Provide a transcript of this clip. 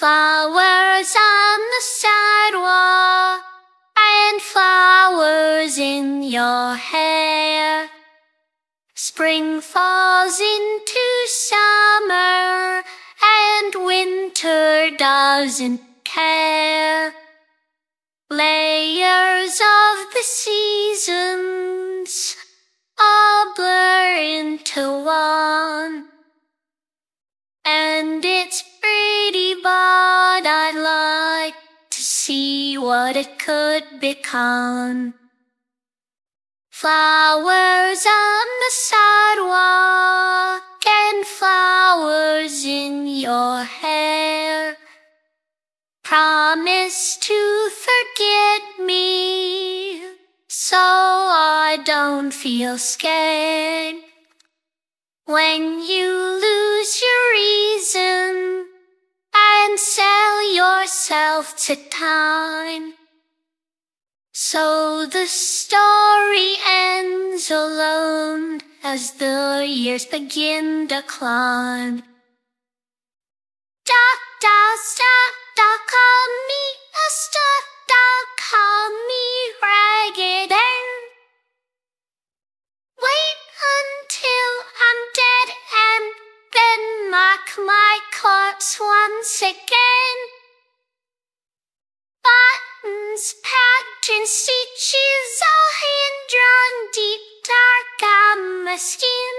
Flowers on the sidewalk and flowers in your hair. Spring falls into summer and winter doesn't care. Layers of the seasons what it could become. Flowers on the sidewalk and flowers in your hair. Promise to forget me so I don't feel scared. When you lose yourself to time. So the story ends alone as the years begin to climb. Da da stop da call me a star da call me ragged and wait until I'm dead and then mark my corpse once again. Stitches, all hand drawn deep dark. I'm a scheme.